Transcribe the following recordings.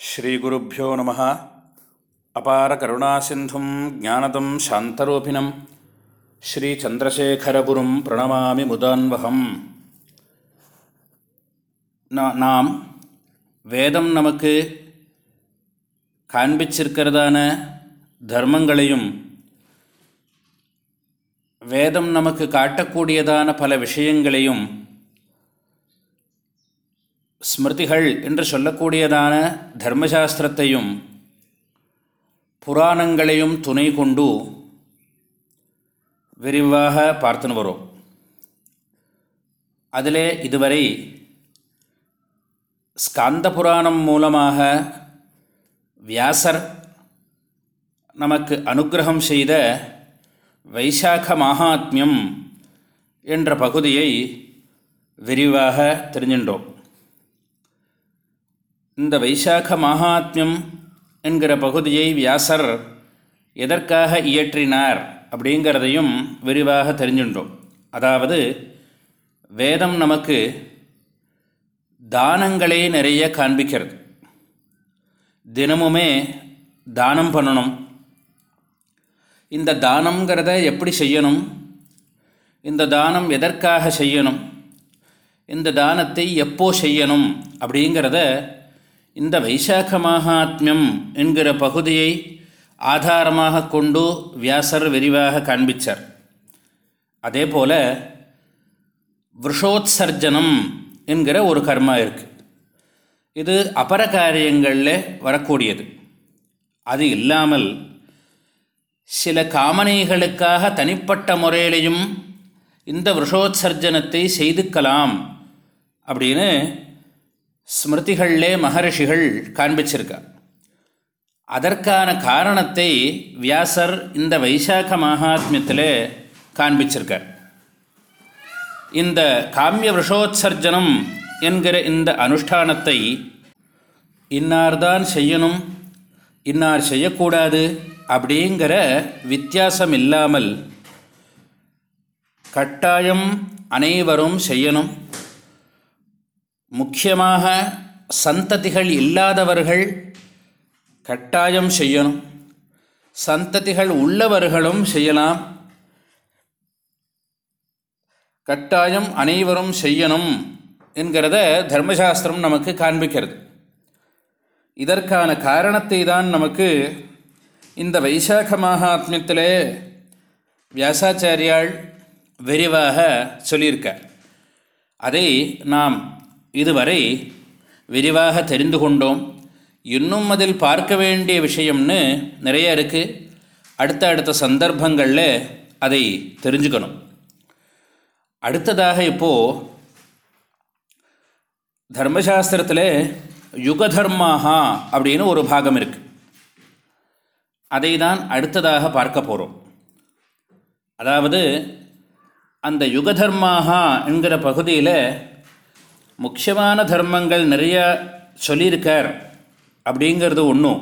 ஸ்ரீகுருப்போ நம. அபார கருணாசிந்தும் ஜானதம் சாந்தரூபிணம். ஸ்ரீச்சந்திரசேகரகுரும் பிரணமாமி முதான்வகம். நாம் வேதம் நமக்கு காண்பிச்சிருக்கிறதான தர்மங்களையும் வேதம் நமக்கு காட்டக்கூடியதான பல விஷயங்களையும் ஸ்மிருதிகள் என்று சொல்லக்கூடியதான தர்மசாஸ்திரத்தையும் புராணங்களையும் துணை கொண்டு விரிவாக பார்த்துன்னு வரும். அதிலே இதுவரை ஸ்காந்த புராணம் மூலமாக வியாசர் நமக்கு அனுகிரகம் செய்த வைசாக மகாத்மியம் என்ற பகுதியை விரிவாக தெரிஞ்சின்றோம். இந்த வைசாக மகாத்மியம் என்கிற பகுதியை வியாசர் எதற்காக இயற்றினார் அப்படிங்கிறதையும் விரிவாக தெரிஞ்சுட்டோம் அதாவது வேதம் நமக்கு தானங்களே நிறைய காண்பிக்கிறது. தினமுமே தானம் பண்ணணும். இந்த தானங்கிறத எப்படி செய்யணும்? இந்த தானம் எதற்காக செய்யணும்? இந்த தானத்தை எப்போ செய்யணும்? அப்படிங்கிறத இந்த வைசாக்க மகாத்மியம் என்கிற பகுதியை ஆதாரமாக கொண்டு வியாசர் விரிவாக காண்பித்தார் அதே போல் விஷோத்சர்ஜனம் என்கிற ஒரு கர்மா இருக்குது இது அபர காரியங்களில் வரக்கூடியது. அது இல்லாமல் சில காமனைகளுக்காக தனிப்பட்ட முறையிலையும் இந்த விஷோத்சர்ஜனத்தை செய்துக்கலாம் அப்படின்னு ஸ்மிருதிகளிலே மகரிஷிகள் காண்பிச்சிருக்கா அதற்கான காரணத்தை வியாசர் இந்த வைசாக்க மகாத்மியத்தில் காண்பிச்சிருக்கார். இந்த காமிய விஷோத்சர்ஜனம் என்கிற இந்த அனுஷ்டானத்தை இன்னார்தான் செய்யணும் இன்னார் செய்யக்கூடாது அப்படிங்கிற வித்தியாசம் இல்லாமல் கட்டாயம் அனைவரும் செய்யணும். முக்கியமாக சந்ததிகள் இல்லாதவர்கள் கட்டாயம் செய்யணும். சந்ததிகள் உள்ளவர்களும் செய்யலாம். கட்டாயம் அனைவரும் செய்யணும் என்கிறத தர்மசாஸ்திரம் நமக்கு காண்பிக்கிறது. இதற்கான காரணத்தை தான் நமக்கு இந்த வைசாக மகாத்மியத்திலே வியாசாச்சாரியால் விரிவாக சொல்லியிருக்கார். அதை நாம் இதுவரை விரிவாக தெரிந்து கொண்டோம். இன்னும் அதில் பார்க்க வேண்டிய விஷயம்னு நிறைய இருக்குது அடுத்த அடுத்த சந்தர்ப்பங்களில் அதை தெரிஞ்சுக்கணும். அடுத்ததாக இப்போது தர்மசாஸ்திரத்தில் யுகதர்மாகா அப்படின்னு ஒரு பாகம் இருக்குது அதை தான் அடுத்ததாக பார்க்க போகிறோம் அதாவது அந்த யுகதர்மாகா என்கிற பகுதியில் முக்கியமான தர்மங்கள் நிறையா சொல்லியிருக்கார் அப்படிங்கிறது ஒன்றும்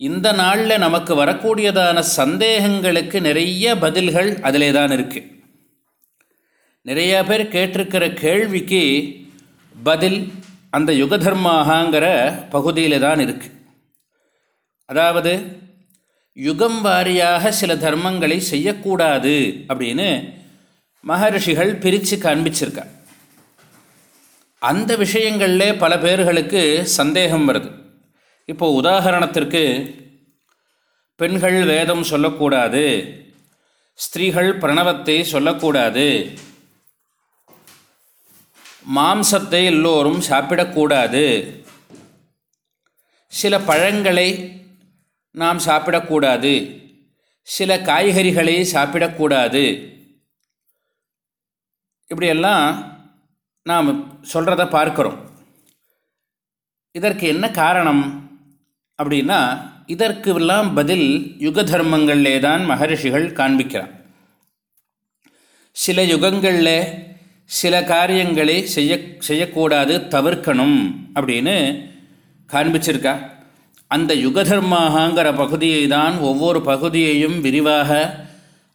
இந்த நாளில் நமக்கு வரக்கூடியதான சந்தேகங்களுக்கு நிறைய பதில்கள் அதிலே தான் இருக்குது நிறைய பேர் கேட்டிருக்கிற கேள்விக்கு பதில் அந்த யுகதர்மாகாங்கிற பகுதியில் தான் இருக்குது அதாவது யுகம் வாரியாக சில தர்மங்களை செய்யக்கூடாது அப்படின்னு மகரிஷிகள் பிரித்து காண்பிச்சிருக்கான் அந்த விஷயங்களில் பல பேர்களுக்கு சந்தேகம் வருது. இப்போ உதாரணத்திற்கு பெண்கள் வேதம் சொல்லக்கூடாது ஸ்திரீகள் பிரணவத்தை சொல்லக்கூடாது மாம்சத்தை எல்லோரும் சாப்பிடக்கூடாது சில பழங்களை நாம் சாப்பிடக்கூடாது சில காய்கறிகளை சாப்பிடக்கூடாது இப்படியெல்லாம் நாம் சொல்கிறத பார்க்குறோம். இதற்கு என்ன காரணம்? அப்படின்னா இதற்கெல்லாம் பதில் யுக தர்மங்களிலே தான் மகரிஷிகள் காண்பிக்கிறான் சில யுகங்களில் சில காரியங்களை செய்ய செய்யக்கூடாது தவிர்க்கணும் அப்படின்னு காண்பிச்சிருக்கா. அந்த யுகதர்மாகங்கிற பகுதியை தான் ஒவ்வொரு பகுதியையும் விரிவாக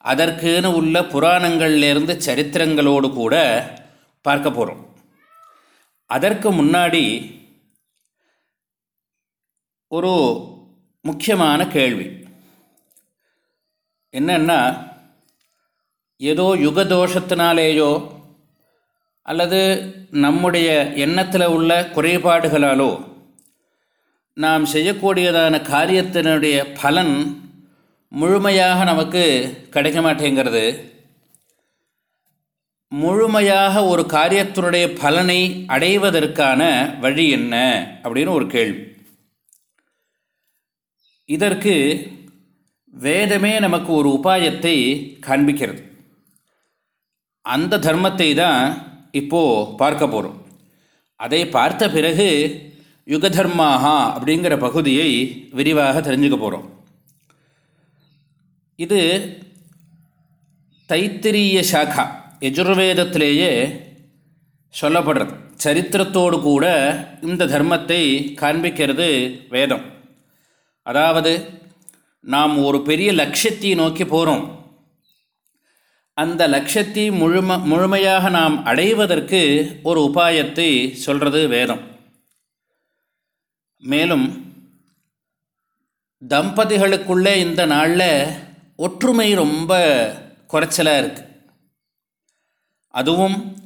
அதற்குன்னு உள்ள புராணங்கள்லேருந்து சரித்திரங்களோடு கூட பார்க்க போகிறோம் அதற்கு முன்னாடி ஒரு முக்கியமான கேள்வி. என்னென்னா ஏதோ யுகதோஷத்தினாலேயோ அல்லது நம்முடைய எண்ணத்தில் உள்ள குறைபாடுகளாலோ நாம் செய்யக்கூடியதான காரியத்தினுடைய பலன் முழுமையாக நமக்கு கிடைக்க மாட்டேங்கிறது. முழுமையாக ஒரு காரியத்தினுடைய பலனை அடைவதற்கான வழி என்ன? அப்படின்னு ஒரு கேள்வி. இதற்கு வேதமே நமக்கு ஒரு உபாயத்தை காண்பிக்கிறது. அந்த தர்மத்தை தான் இப்போது பார்க்க போகிறோம் அதை பார்த்த பிறகு யுகதர்மாகா அப்படிங்கிற பகுதியை விரிவாக தெரிஞ்சுக்க போகிறோம் இது தைத்திரிய சாக்கா யஜுர்வேதத்திலேயே சொல்லப்படுறது. சரித்திரத்தோடு கூட இந்த தர்மத்தை காண்பிக்கிறது வேதம். அதாவது நாம் ஒரு பெரிய லட்சியத்தை நோக்கி போகிறோம் அந்த லட்சியத்தை முழும முழுமையாக நாம் அடைவதற்கு ஒரு உபாயத்தை சொல்கிறது வேதம். மேலும் தம்பதிகளுக்குள்ளே இந்த நாளில் ஒற்றுமை ரொம்ப குறைச்சலாக இருக்குது அதுவும்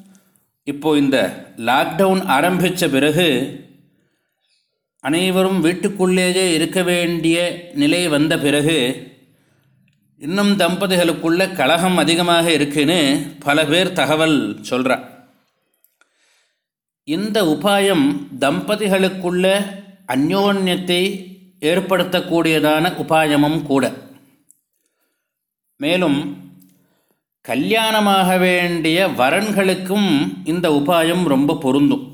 இப்போது இந்த லாக்டவுன் ஆரம்பித்த பிறகு அனைவரும் வீட்டுக்குள்ளேயே இருக்க வேண்டிய நிலை வந்த பிறகு இன்னும் தம்பதிகளுக்குள்ள கலகம் அதிகமாக இருக்குன்னு பல பேர் தகவல் சொல்கிறா இந்த உபாயம் தம்பதிகளுக்குள்ள அந்யோன்யத்தை ஏற்படுத்தக்கூடியதான உபாயமும் கூட. மேலும் கல்யாணமாக வேண்டிய வரன்களுக்கும் இந்த உபாயம் ரொம்ப பொருந்தும்.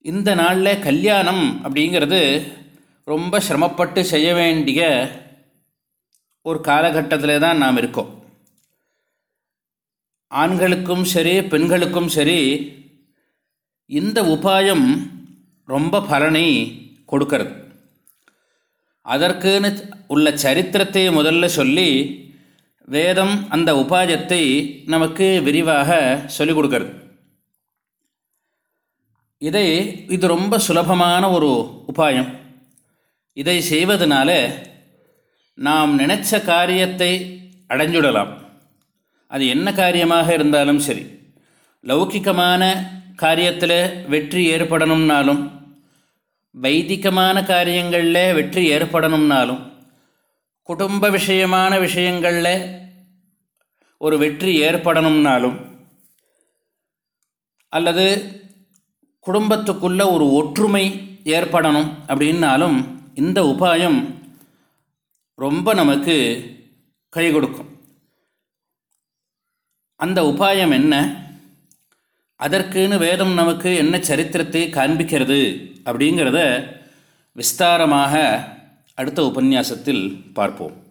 இந்த நாளில் கல்யாணம் அப்படிங்கிறது ரொம்ப சிரமப்பட்டு செய்ய வேண்டிய ஒரு காலகட்டத்தில் தான் நாம் இருக்கோம். ஆண்களுக்கும் சரி பெண்களுக்கும் சரி இந்த உபாயம் ரொம்ப பலனை கொடுக்கறது. அதற்குன்னு உள்ள சரித்திரத்தை முதல்ல சொல்லி வேதம் அந்த உபாயத்தை நமக்கு விரிவாக சொல்லிக் கொடுக்கறது. இதை இது ரொம்ப சுலபமான ஒரு உபாயம். இதை செய்வதனால நாம் நினைச்ச காரியத்தை அடைஞ்சுடலாம். அது என்ன காரியமாக இருந்தாலும் சரி. லௌகிகமான காரியத்தில் வெற்றி ஏற்படணும்னாலும் வைதிகமான காரியங்களில் வெற்றி ஏற்படணும்னாலும் குடும்ப விஷயமான விஷயங்களில் ஒரு வெற்றி ஏற்படணும்னாலும் அல்லது குடும்பத்துக்குள்ள ஒரு ஒற்றுமை ஏற்படணும் அப்படின்னாலும் இந்த உபாயம் ரொம்ப நமக்கு கை கொடுக்கும். அந்த உபாயம் என்ன? அதற்குன்னு வேதம் நமக்கு என்ன சரித்திரத்தை காண்பிக்கிறது அப்படிங்கிறத விஸ்தாரமாக அடுத்த உபன்யாசத்தில் பார்ப்போம்.